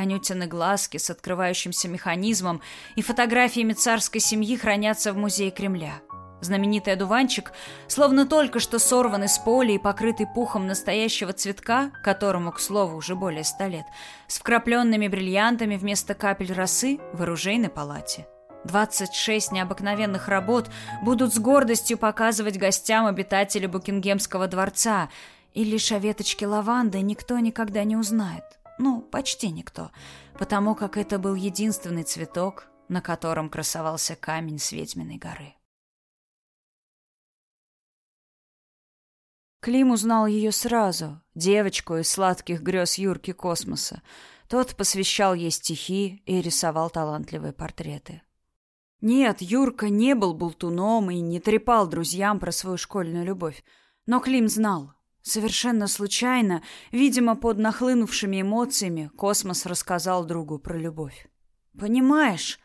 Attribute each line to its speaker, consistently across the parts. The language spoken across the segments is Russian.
Speaker 1: Анютины глазки с открывающимся механизмом и фотографиями царской семьи хранятся в музее Кремля. Знаменитый одуванчик, словно только что сорванный с поля и покрытый пухом настоящего цветка, которому, к слову, уже более ста лет, с вкрапленными бриллиантами вместо капель росы в оружейной палате. 26 необыкновенных работ будут с гордостью показывать гостям обитатели Букингемского дворца, и лишь о веточке лаванды никто никогда не узнает. Ну, почти никто, потому как это был единственный цветок, на котором красовался камень с ведьминой горы. Клим узнал ее сразу, девочку из сладких грез Юрки Космоса. Тот посвящал ей стихи и рисовал талантливые портреты. Нет, Юрка не был болтуном и не трепал друзьям про свою школьную любовь. Но Клим знал. Совершенно случайно, видимо, под нахлынувшими эмоциями, Космос рассказал другу про любовь. «Понимаешь,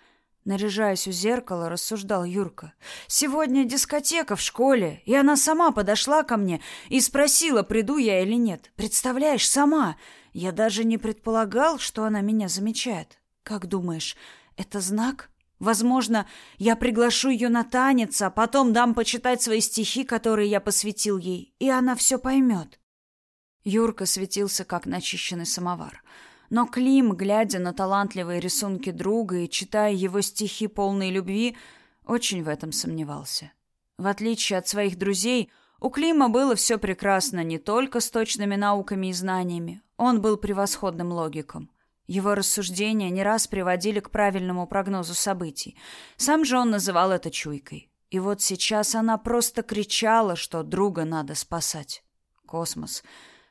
Speaker 1: Наряжаясь у зеркала, рассуждал Юрка. «Сегодня дискотека в школе, и она сама подошла ко мне и спросила, приду я или нет. Представляешь, сама. Я даже не предполагал, что она меня замечает. Как думаешь, это знак? Возможно, я приглашу ее на танец, а потом дам почитать свои стихи, которые я посвятил ей, и она все поймет». Юрка светился, как начищенный самовар. Но Клим, глядя на талантливые рисунки друга и читая его стихи полной любви, очень в этом сомневался. В отличие от своих друзей, у Клима было все прекрасно не только с точными науками и знаниями, он был превосходным логиком. Его рассуждения не раз приводили к правильному прогнозу событий. Сам же он называл это чуйкой. И вот сейчас она просто кричала, что друга надо спасать. Космос.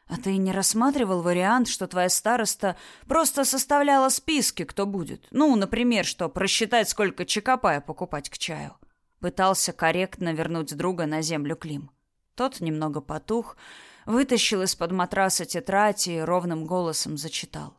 Speaker 1: А ты не рассматривал вариант, что твоя староста просто составляла списки, кто будет? Ну, например, что просчитать, сколько чекапая покупать к чаю. Пытался корректно вернуть друга на землю Клим. Тот немного потух, вытащил из-под матраса тетрадь и ровным голосом зачитал.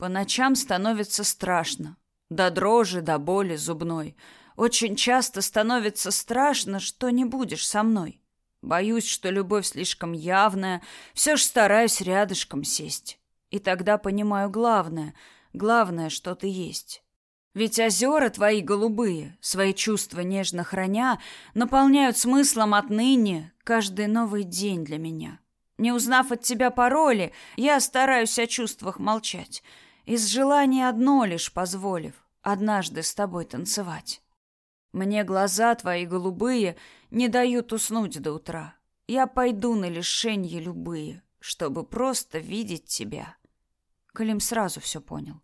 Speaker 1: По ночам становится страшно. До дрожи, до боли зубной. Очень часто становится страшно, что не будешь со мной. Боюсь, что любовь слишком явная, все ж стараюсь рядышком сесть. И тогда понимаю главное, главное, что ты есть. Ведь озера твои голубые, свои чувства нежно храня, наполняют смыслом отныне каждый новый день для меня. Не узнав от тебя пароли, я стараюсь о чувствах молчать, из желания одно лишь позволив однажды с тобой танцевать. Мне глаза твои голубые не дают уснуть до утра. Я пойду на лишенье любые, чтобы просто видеть тебя. Клим сразу все понял.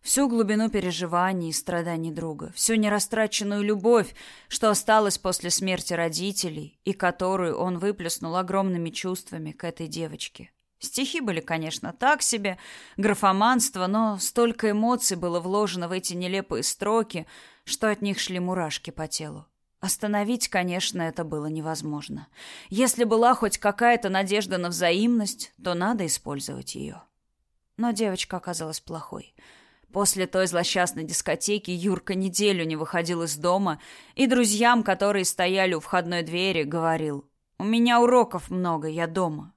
Speaker 1: Всю глубину переживаний и страданий друга, всю нерастраченную любовь, что осталась после смерти родителей и которую он выплеснул огромными чувствами к этой девочке. Стихи были, конечно, так себе, графоманство, но столько эмоций было вложено в эти нелепые строки, что от них шли мурашки по телу. Остановить, конечно, это было невозможно. Если была хоть какая-то надежда на взаимность, то надо использовать ее. Но девочка оказалась плохой. После той злосчастной дискотеки Юрка неделю не выходил из дома, и друзьям, которые стояли у входной двери, говорил: "У меня уроков много, я дома".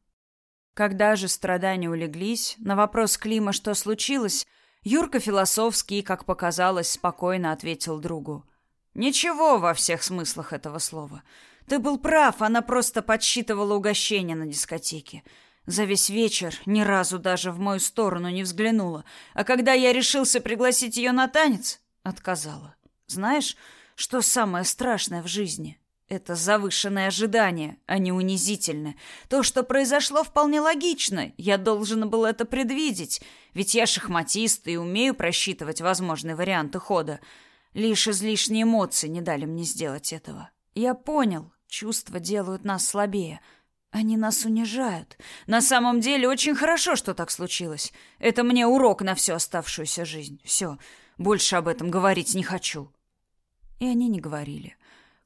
Speaker 1: Когда же страдания улеглись, на вопрос Клима, что случилось, Юрка философски и, как показалось, спокойно ответил другу: Ничего во всех смыслах этого слова. Ты был прав, она просто подсчитывала угощение на дискотеке. За весь вечер ни разу даже в мою сторону не взглянула, а когда я решился пригласить ее на танец, отказала. Знаешь, что самое страшное в жизни? Это завышенное ожидание, а не унизительное. То, что произошло, вполне логично. Я должен был это предвидеть, ведь я шахматист и умею просчитывать возможные варианты хода. Лишь излишние эмоции не дали мне сделать этого. Я понял, чувства делают нас слабее. Они нас унижают. На самом деле очень хорошо, что так случилось. Это мне урок на всю оставшуюся жизнь. Все, больше об этом говорить не хочу. И они не говорили.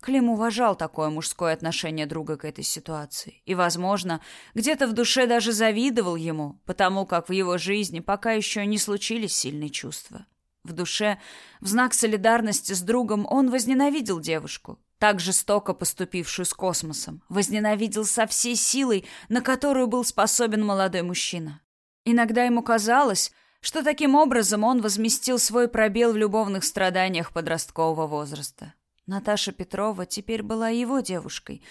Speaker 1: Клим уважал такое мужское отношение друга к этой ситуации. И, возможно, где-то в душе даже завидовал ему, потому как в его жизни пока еще не случились сильные чувства. В душе, в знак солидарности с другом, он возненавидел девушку, так жестоко поступившую с космосом, возненавидел со всей силой, на которую был способен молодой мужчина. Иногда ему казалось, что таким образом он возместил свой пробел в любовных страданиях подросткового возраста. Наташа Петрова теперь была его девушкой,